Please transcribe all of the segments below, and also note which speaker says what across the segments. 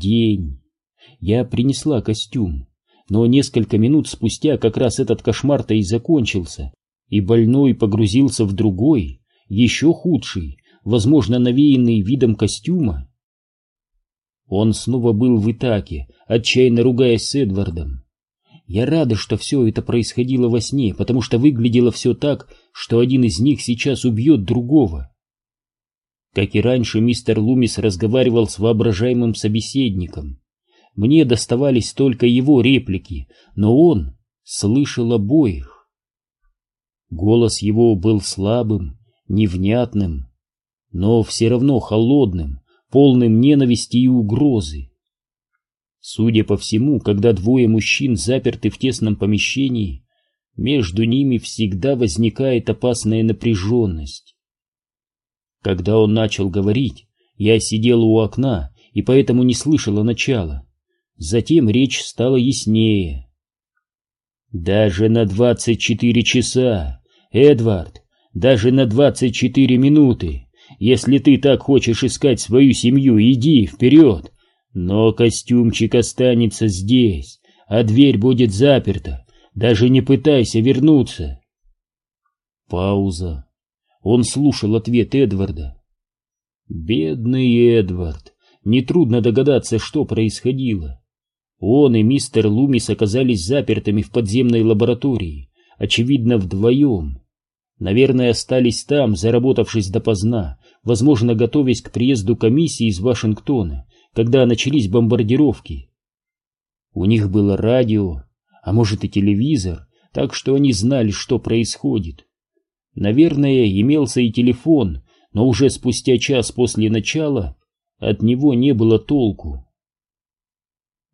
Speaker 1: День. Я принесла костюм, но несколько минут спустя как раз этот кошмар-то и закончился, и больной погрузился в другой, еще худший, возможно, навеянный видом костюма. Он снова был в Итаке, отчаянно ругаясь с Эдвардом. Я рада, что все это происходило во сне, потому что выглядело все так, что один из них сейчас убьет другого. Как и раньше, мистер Лумис разговаривал с воображаемым собеседником. Мне доставались только его реплики, но он слышал обоих. Голос его был слабым, невнятным, но все равно холодным, полным ненависти и угрозы. Судя по всему, когда двое мужчин заперты в тесном помещении, между ними всегда возникает опасная напряженность. Когда он начал говорить, я сидел у окна и поэтому не слышала начала. Затем речь стала яснее. «Даже на двадцать четыре часа, Эдвард, даже на двадцать четыре минуты, если ты так хочешь искать свою семью, иди вперед, но костюмчик останется здесь, а дверь будет заперта. Даже не пытайся вернуться. Пауза. Он слушал ответ Эдварда. Бедный Эдвард. Нетрудно догадаться, что происходило. Он и мистер Лумис оказались запертыми в подземной лаборатории, очевидно, вдвоем. Наверное, остались там, заработавшись допоздна, возможно, готовясь к приезду комиссии из Вашингтона когда начались бомбардировки. У них было радио, а может и телевизор, так что они знали, что происходит. Наверное, имелся и телефон, но уже спустя час после начала от него не было толку.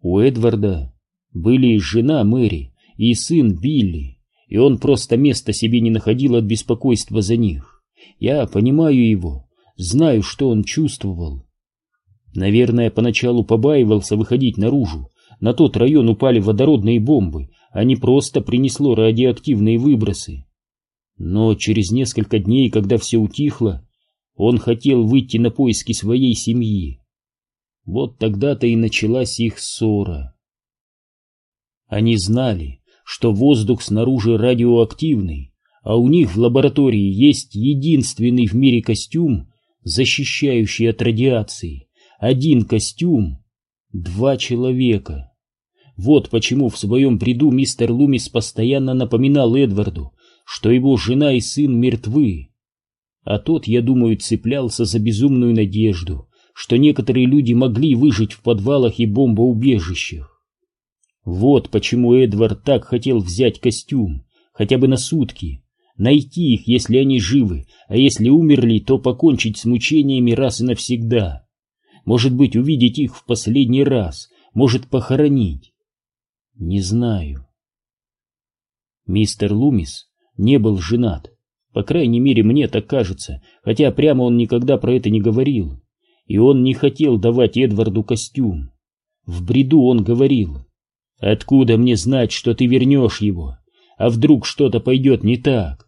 Speaker 1: У Эдварда были жена Мэри, и сын Билли, и он просто места себе не находил от беспокойства за них. Я понимаю его, знаю, что он чувствовал. Наверное, поначалу побаивался выходить наружу. На тот район упали водородные бомбы, а не просто принесло радиоактивные выбросы. Но через несколько дней, когда все утихло, он хотел выйти на поиски своей семьи. Вот тогда-то и началась их ссора. Они знали, что воздух снаружи радиоактивный, а у них в лаборатории есть единственный в мире костюм, защищающий от радиации один костюм, два человека. Вот почему в своем бреду мистер Лумис постоянно напоминал Эдварду, что его жена и сын мертвы. А тот, я думаю, цеплялся за безумную надежду, что некоторые люди могли выжить в подвалах и бомбоубежищах. Вот почему Эдвард так хотел взять костюм, хотя бы на сутки, найти их, если они живы, а если умерли, то покончить с мучениями раз и навсегда может быть, увидеть их в последний раз, может, похоронить. Не знаю. Мистер Лумис не был женат, по крайней мере, мне так кажется, хотя прямо он никогда про это не говорил. И он не хотел давать Эдварду костюм. В бреду он говорил, «Откуда мне знать, что ты вернешь его? А вдруг что-то пойдет не так?»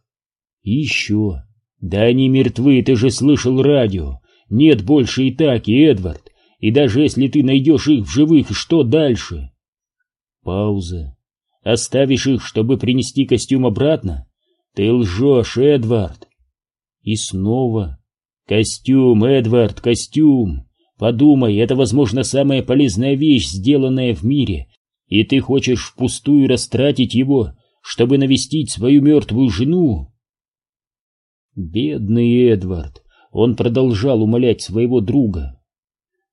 Speaker 1: И еще, «Да они мертвы, ты же слышал радио, нет больше и так, и Эдвард. И даже если ты найдешь их в живых, что дальше? Пауза. Оставишь их, чтобы принести костюм обратно? Ты лжешь, Эдвард. И снова. Костюм, Эдвард, костюм. Подумай, это, возможно, самая полезная вещь, сделанная в мире. И ты хочешь впустую растратить его, чтобы навестить свою мертвую жену? Бедный Эдвард. Он продолжал умолять своего друга.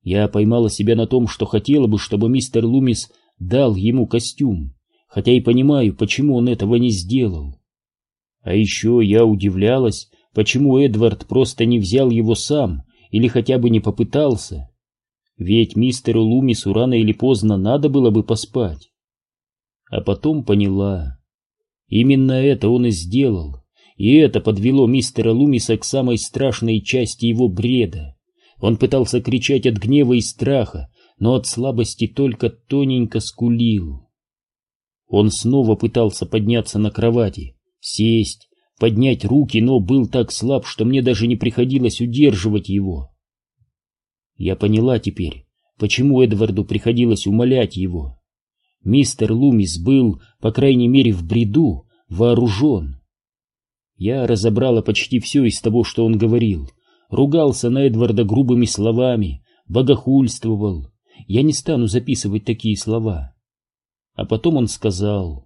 Speaker 1: Я поймала себя на том, что хотела бы, чтобы мистер Лумис дал ему костюм, хотя и понимаю, почему он этого не сделал. А еще я удивлялась, почему Эдвард просто не взял его сам или хотя бы не попытался. Ведь мистеру Лумису рано или поздно надо было бы поспать. А потом поняла. Именно это он и сделал и это подвело мистера Лумиса к самой страшной части его бреда. Он пытался кричать от гнева и страха, но от слабости только тоненько скулил. Он снова пытался подняться на кровати, сесть, поднять руки, но был так слаб, что мне даже не приходилось удерживать его. Я поняла теперь, почему Эдварду приходилось умолять его. Мистер Лумис был, по крайней мере в бреду, вооружен. Я разобрала почти все из того, что он говорил, ругался на Эдварда грубыми словами, богохульствовал. Я не стану записывать такие слова. А потом он сказал,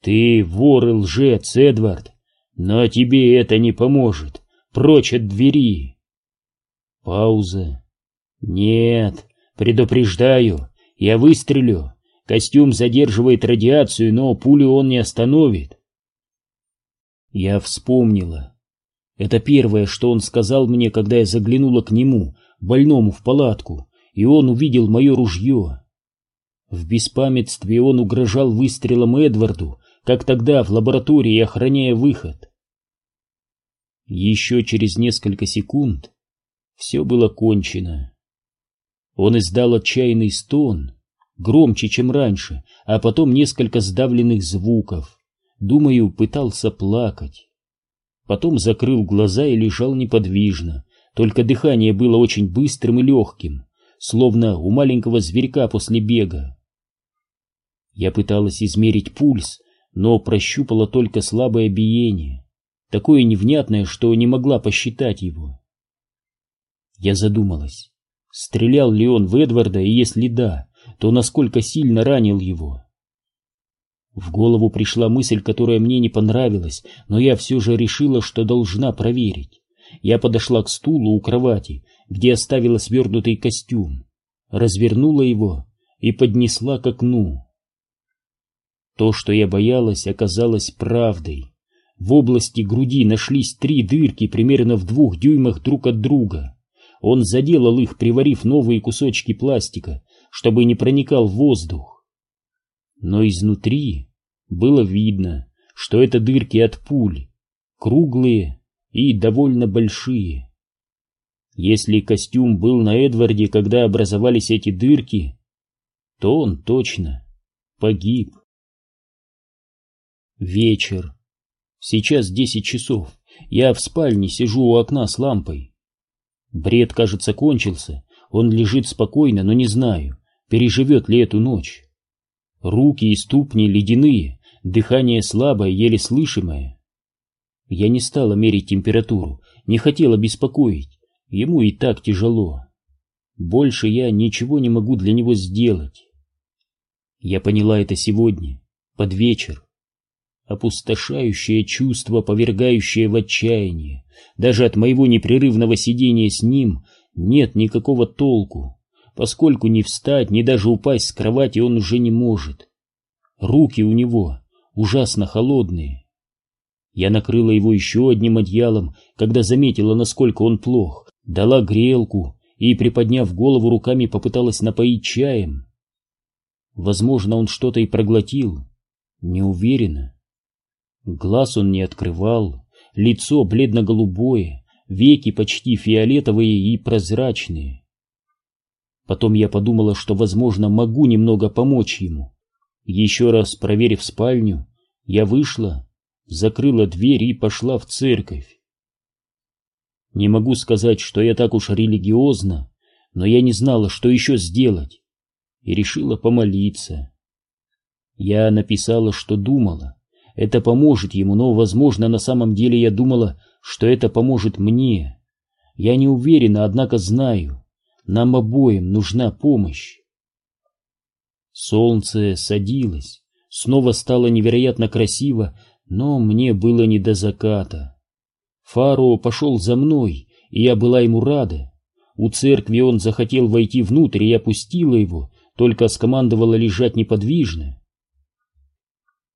Speaker 1: «Ты вор и лжец, Эдвард, но тебе это не поможет. Прочь от двери!» Пауза. «Нет, предупреждаю, я выстрелю. Костюм задерживает радиацию, но пулю он не остановит». Я вспомнила. Это первое, что он сказал мне, когда я заглянула к нему, больному в палатку, и он увидел мое ружье. В беспамятстве он угрожал выстрелом Эдварду, как тогда в лаборатории, охраняя выход. Еще через несколько секунд все было кончено. Он издал отчаянный стон, громче, чем раньше, а потом несколько сдавленных звуков. Думаю, пытался плакать. Потом закрыл глаза и лежал неподвижно, только дыхание было очень быстрым и легким, словно у маленького зверька после бега. Я пыталась измерить пульс, но прощупала только слабое биение, такое невнятное, что не могла посчитать его. Я задумалась, стрелял ли он в Эдварда, и если да, то насколько сильно ранил его. В голову пришла мысль, которая мне не понравилась, но я все же решила, что должна проверить. Я подошла к стулу у кровати, где оставила свернутый костюм, развернула его и поднесла к окну. То, что я боялась, оказалось правдой. В области груди нашлись три дырки примерно в двух дюймах друг от друга. Он заделал их, приварив новые кусочки пластика, чтобы не проникал воздух. Но изнутри было видно, что это дырки от пуль, круглые и довольно большие. Если костюм был на Эдварде, когда образовались эти дырки, то он точно погиб. Вечер. Сейчас десять часов. Я в спальне сижу у окна с лампой. Бред, кажется, кончился. Он лежит спокойно, но не знаю, переживет ли эту ночь. Руки и ступни ледяные, дыхание слабое, еле слышимое. Я не стала мерить температуру, не хотела беспокоить. Ему и так тяжело. Больше я ничего не могу для него сделать. Я поняла это сегодня, под вечер опустошающее чувство, повергающее в отчаяние. Даже от моего непрерывного сидения с ним нет никакого толку, поскольку ни встать, ни даже упасть с кровати он уже не может. Руки у него ужасно холодные. Я накрыла его еще одним одеялом, когда заметила, насколько он плох, дала грелку и, приподняв голову руками, попыталась напоить чаем. Возможно, он что-то и проглотил. Не уверена. Глаз он не открывал, лицо бледно-голубое, веки почти фиолетовые и прозрачные. Потом я подумала, что, возможно, могу немного помочь ему. Еще раз проверив спальню, я вышла, закрыла дверь и пошла в церковь. Не могу сказать, что я так уж религиозна, но я не знала, что еще сделать, и решила помолиться. Я написала, что думала, это поможет ему, но, возможно, на самом деле я думала, что это поможет мне. Я не уверена, однако знаю, нам обоим нужна помощь. Солнце садилось, снова стало невероятно красиво, но мне было не до заката. Фаро пошел за мной, и я была ему рада. У церкви он захотел войти внутрь, и я пустила его, только скомандовала лежать неподвижно.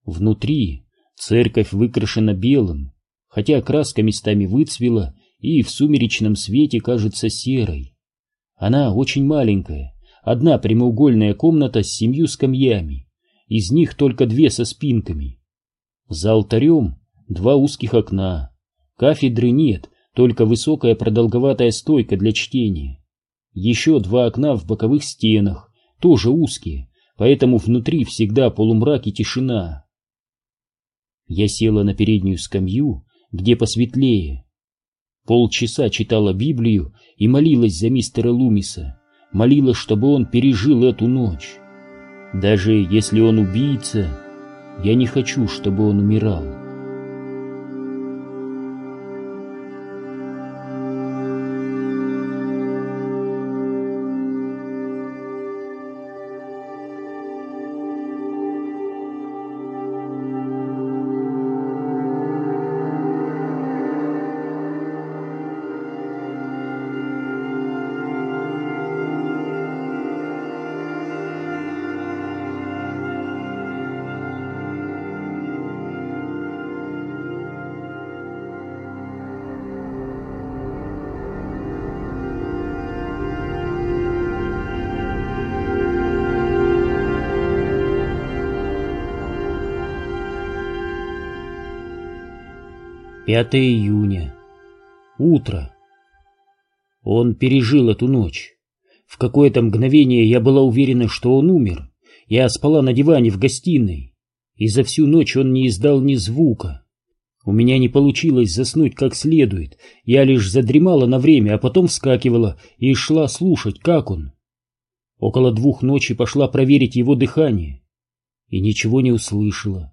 Speaker 1: Внутри Церковь выкрашена белым, хотя краска местами выцвела и в сумеречном свете кажется серой. Она очень маленькая, одна прямоугольная комната с семью скамьями, из них только две со спинками. За алтарем два узких окна, кафедры нет, только высокая продолговатая стойка для чтения. Еще два окна в боковых стенах, тоже узкие, поэтому внутри всегда полумрак и тишина. Я села на переднюю скамью, где посветлее. Полчаса читала Библию и молилась за мистера Лумиса. молила, чтобы он пережил эту ночь. Даже если он убийца, я не хочу, чтобы он умирал. Пятое июня. Утро. Он пережил эту ночь. В какое-то мгновение я была уверена, что он умер. Я спала на диване в гостиной, и за всю ночь он не издал ни звука. У меня не получилось заснуть как следует, я лишь задремала на время, а потом вскакивала и шла слушать, как он. Около двух ночи пошла проверить его дыхание, и ничего не услышала.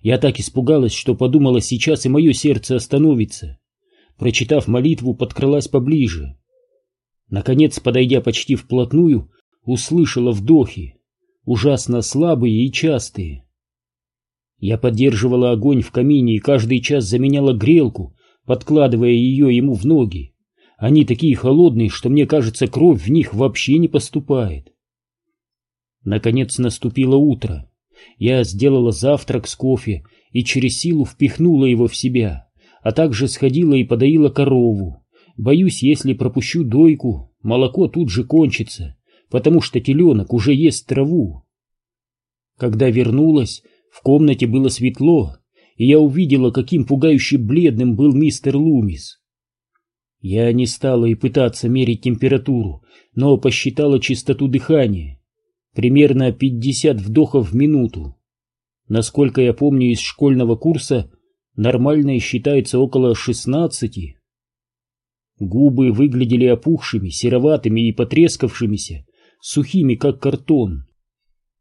Speaker 1: Я так испугалась, что подумала, сейчас и мое сердце остановится. Прочитав молитву, подкралась поближе. Наконец, подойдя почти вплотную, услышала вдохи, ужасно слабые и частые. Я поддерживала огонь в камине и каждый час заменяла грелку, подкладывая ее ему в ноги. Они такие холодные, что мне кажется, кровь в них вообще не поступает. Наконец наступило утро. Я сделала завтрак с кофе и через силу впихнула его в себя, а также сходила и подоила корову. Боюсь, если пропущу дойку, молоко тут же кончится, потому что теленок уже ест траву. Когда вернулась, в комнате было светло, и я увидела, каким пугающе бледным был мистер Лумис. Я не стала и пытаться мерить температуру, но посчитала частоту дыхания примерно 50 вдохов в минуту. Насколько я помню из школьного курса, нормальное считается около 16. Губы выглядели опухшими, сероватыми и потрескавшимися, сухими, как картон.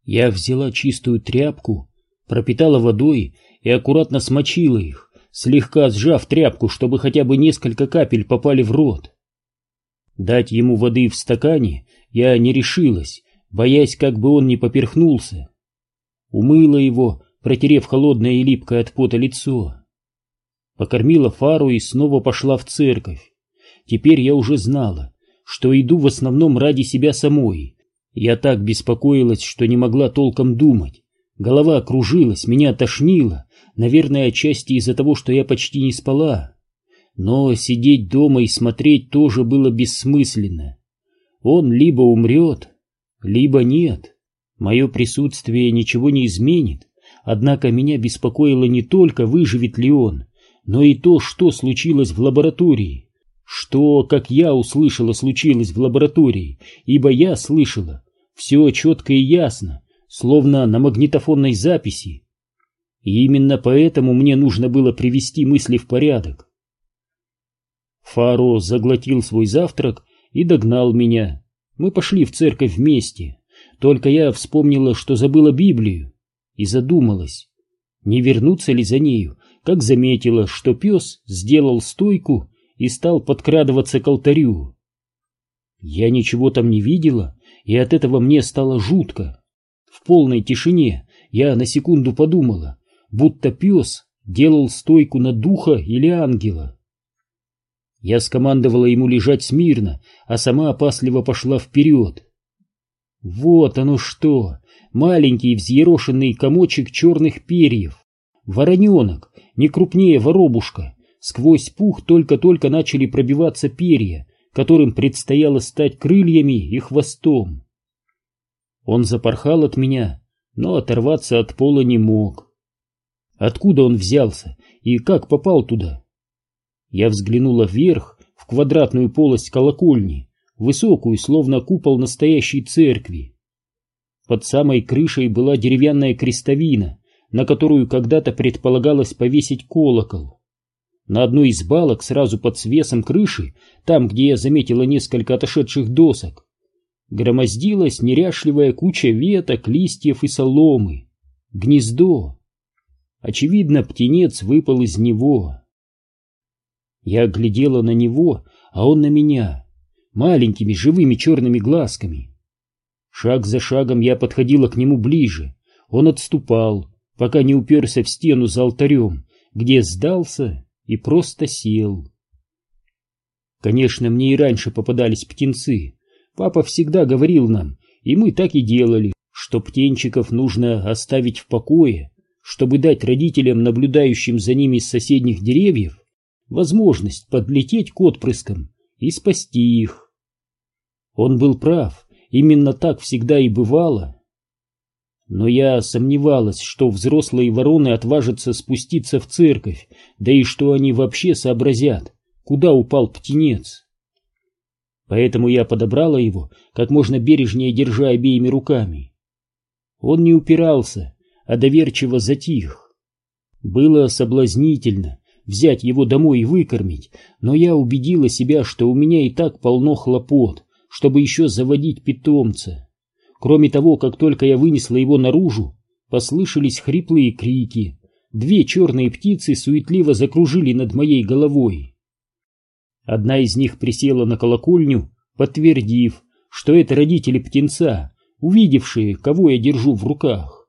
Speaker 1: Я взяла чистую тряпку, пропитала водой и аккуратно смочила их, слегка сжав тряпку, чтобы хотя бы несколько капель попали в рот. Дать ему воды в стакане я не решилась, боясь, как бы он не поперхнулся. Умыла его, протерев холодное и липкое от пота лицо. Покормила фару и снова пошла в церковь. Теперь я уже знала, что иду в основном ради себя самой. Я так беспокоилась, что не могла толком думать. Голова кружилась, меня тошнило, наверное, отчасти из-за того, что я почти не спала. Но сидеть дома и смотреть тоже было бессмысленно. Он либо умрет, либо нет. Мое присутствие ничего не изменит, однако меня беспокоило не только, выживет ли он, но и то, что случилось в лаборатории. Что, как я услышала, случилось в лаборатории, ибо я слышала все четко и ясно, словно на магнитофонной записи. И именно поэтому мне нужно было привести мысли в порядок. Фаро заглотил свой завтрак и догнал меня. Мы пошли в церковь вместе. Только я вспомнила, что забыла Библию, и задумалась, не вернуться ли за нею, как заметила, что пес сделал стойку и стал подкрадываться к алтарю. Я ничего там не видела, и от этого мне стало жутко. В полной тишине я на секунду подумала, будто пес делал стойку на духа или ангела. Я скомандовала ему лежать смирно, а сама опасливо пошла вперед. Вот оно что! Маленький взъерошенный комочек черных перьев. Вороненок, не крупнее воробушка. Сквозь пух только-только начали пробиваться перья, которым предстояло стать крыльями и хвостом. Он запорхал от меня, но оторваться от пола не мог. Откуда он взялся и как попал туда? Я взглянула вверх, в квадратную полость колокольни, высокую, словно купол настоящей церкви. Под самой крышей была деревянная крестовина, на которую когда-то предполагалось повесить колокол. На одной из балок, сразу под свесом крыши, там, где я заметила несколько отошедших досок, громоздилась неряшливая куча веток, листьев и соломы. Гнездо. Очевидно, птенец выпал из него. Я глядела на него, а он на меня, маленькими живыми черными глазками. Шаг за шагом я подходила к нему ближе. Он отступал, пока не уперся в стену за алтарем, где сдался и просто сел. Конечно, мне и раньше попадались птенцы. Папа всегда говорил нам, и мы так и делали, что птенчиков нужно оставить в покое, чтобы дать родителям, наблюдающим за ними с соседних деревьев, возможность подлететь к отпрыскам и спасти их. Он был прав, именно так всегда и бывало. Но я сомневалась, что взрослые вороны отважатся спуститься в церковь, да и что они вообще сообразят, куда упал птенец. Поэтому я подобрала его, как можно бережнее держа обеими руками. Он не упирался, а доверчиво затих. Было соблазнительно взять его домой и выкормить, но я убедила себя, что у меня и так полно хлопот, чтобы еще заводить питомца. Кроме того, как только я вынесла его наружу, послышались хриплые крики. Две черные птицы суетливо закружили над моей головой. Одна из них присела на колокольню, подтвердив, что это родители птенца, увидевшие, кого я держу в руках.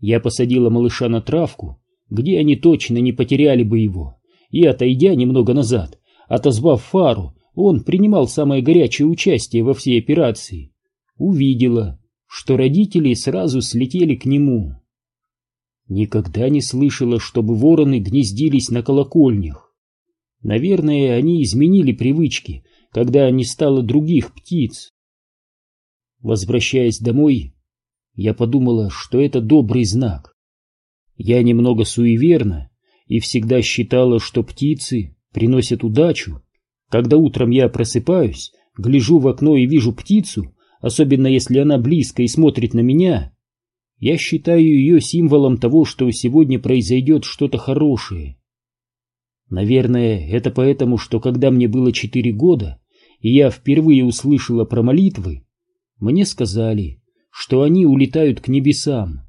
Speaker 1: Я посадила малыша на травку, где они точно не потеряли бы его, и, отойдя немного назад, отозвав фару, он принимал самое горячее участие во всей операции, увидела, что родители сразу слетели к нему. Никогда не слышала, чтобы вороны гнездились на колокольнях. Наверное, они изменили привычки, когда не стало других птиц. Возвращаясь домой, я подумала, что это добрый знак. Я немного суеверна и всегда считала, что птицы приносят удачу. Когда утром я просыпаюсь, гляжу в окно и вижу птицу, особенно если она близко и смотрит на меня, я считаю ее символом того, что сегодня произойдет что-то хорошее. Наверное, это поэтому, что когда мне было четыре года, и я впервые услышала про молитвы, мне сказали, что они улетают к небесам.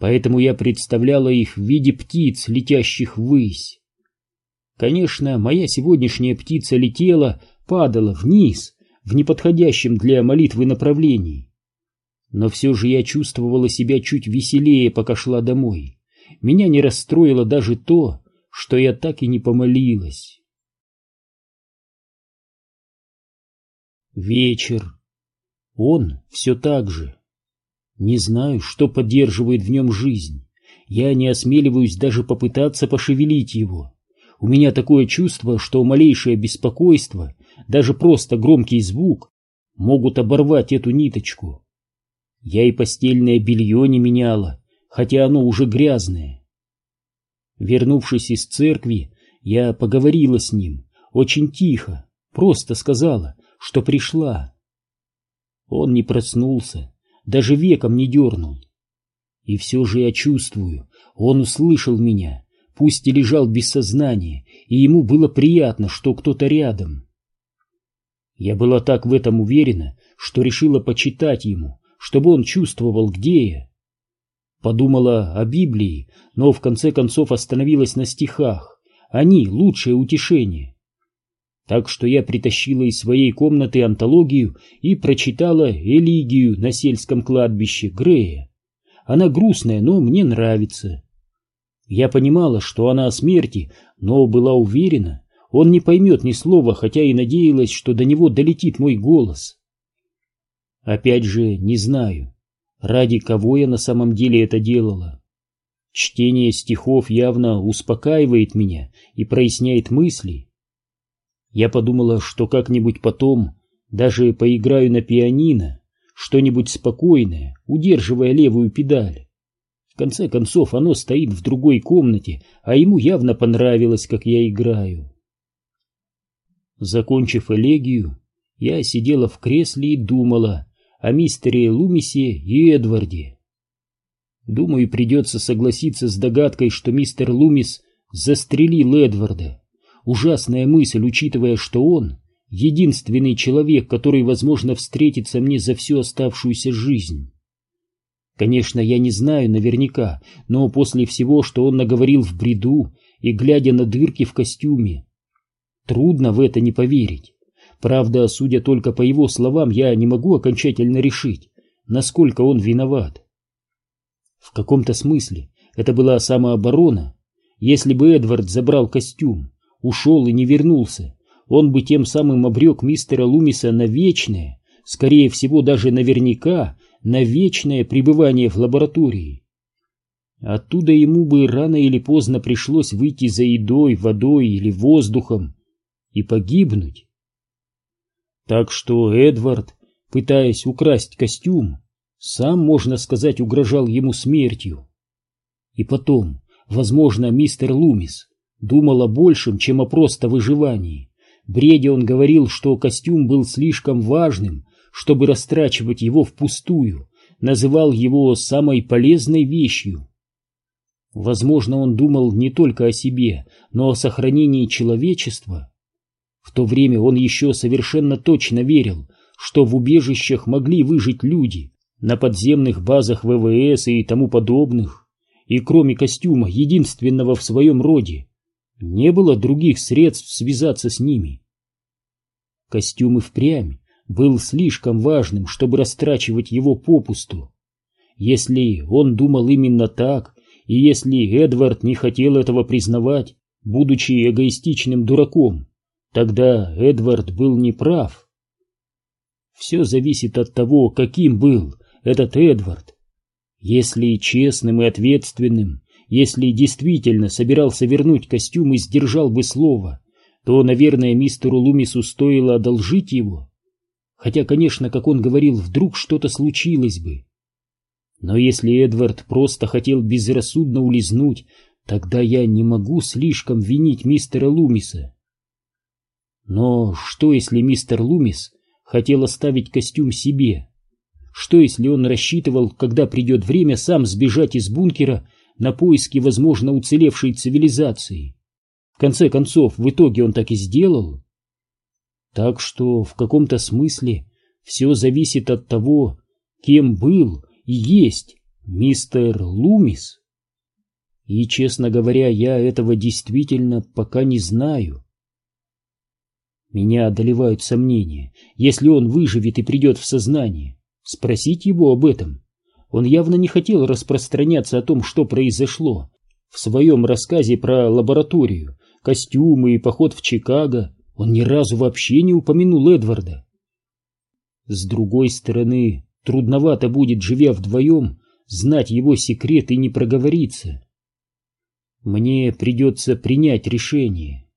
Speaker 1: Поэтому я представляла их в виде птиц, летящих ввысь. Конечно, моя сегодняшняя птица летела, падала вниз, в неподходящем для молитвы направлении. Но все же я чувствовала себя чуть веселее, пока шла домой. Меня не расстроило даже то, что я так и не помолилась. Вечер. Он все так же. Не знаю, что поддерживает в нем жизнь. Я не осмеливаюсь даже попытаться пошевелить его. У меня такое чувство, что малейшее беспокойство, даже просто громкий звук, могут оборвать эту ниточку. Я и постельное белье не меняла, хотя оно уже грязное. Вернувшись из церкви, я поговорила с ним, очень тихо, просто сказала, что пришла. Он не проснулся, даже веком не дернул. И все же я чувствую, он услышал меня, пусть и лежал без сознания, и ему было приятно, что кто-то рядом. Я была так в этом уверена, что решила почитать ему, чтобы он чувствовал, где я. Подумала о Библии, но в конце концов остановилась на стихах. Они — лучшее утешение. Так что я притащила из своей комнаты антологию и прочитала «Элигию» на сельском кладбище Грея. Она грустная, но мне нравится. Я понимала, что она о смерти, но была уверена, он не поймет ни слова, хотя и надеялась, что до него долетит мой голос. Опять же, не знаю, ради кого я на самом деле это делала. Чтение стихов явно успокаивает меня и проясняет мысли. Я подумала, что как-нибудь потом даже поиграю на пианино, что-нибудь спокойное, удерживая левую педаль. В конце концов, оно стоит в другой комнате, а ему явно понравилось, как я играю. Закончив элегию, я сидела в кресле и думала, о мистере Лумисе и Эдварде. Думаю, придется согласиться с догадкой, что мистер Лумис застрелил Эдварда. Ужасная мысль, учитывая, что он единственный человек, который, возможно, встретится мне за всю оставшуюся жизнь. Конечно, я не знаю наверняка, но после всего, что он наговорил в бреду и глядя на дырки в костюме, трудно в это не поверить. Правда, судя только по его словам, я не могу окончательно решить, насколько он виноват. В каком-то смысле это была самооборона. Если бы Эдвард забрал костюм, ушел и не вернулся, он бы тем самым обрек мистера Лумиса на вечное, скорее всего даже наверняка, на вечное пребывание в лаборатории. Оттуда ему бы рано или поздно пришлось выйти за едой, водой или воздухом и погибнуть. Так что Эдвард, пытаясь украсть костюм, сам, можно сказать, угрожал ему смертью. И потом, возможно, мистер Лумис думал о большем, чем о просто выживании. Бреде он говорил, что костюм был слишком важным, чтобы растрачивать его впустую, называл его самой полезной вещью. Возможно, он думал не только о себе, но о сохранении человечества. В то время он еще совершенно точно верил, что в убежищах могли выжить люди, на подземных базах ВВС и тому подобных, и кроме костюма, единственного в своем роде, не было других средств связаться с ними. Костюм и впрямь был слишком важным, чтобы растрачивать его попусту. Если он думал именно так, и если Эдвард не хотел этого признавать, будучи эгоистичным дураком, тогда Эдвард был неправ. Все зависит от того, каким был этот Эдвард. Если честным и ответственным, если действительно собирался вернуть костюм и сдержал бы слово, то, наверное, мистеру Лумису стоило одолжить его. Хотя, конечно, как он говорил, вдруг что-то случилось бы. Но если Эдвард просто хотел безрассудно улизнуть, тогда я не могу слишком винить мистера Лумиса. Но что, если мистер Лумис хотел оставить костюм себе? Что, если он рассчитывал, когда придет время, сам сбежать из бункера на поиски, возможно, уцелевшей цивилизации? В конце концов, в итоге он так и сделал. Так что, в каком-то смысле, все зависит от того, кем был и есть мистер Лумис. И, честно говоря, я этого действительно пока не знаю. Меня одолевают сомнения. Если он выживет и придет в сознание, Спросить его об этом. Он явно не хотел распространяться о том, что произошло. В своем рассказе про лабораторию, костюмы и поход в Чикаго он ни разу вообще не упомянул Эдварда. С другой стороны, трудновато будет, живя вдвоем, знать его секрет и не проговориться. Мне придется принять решение.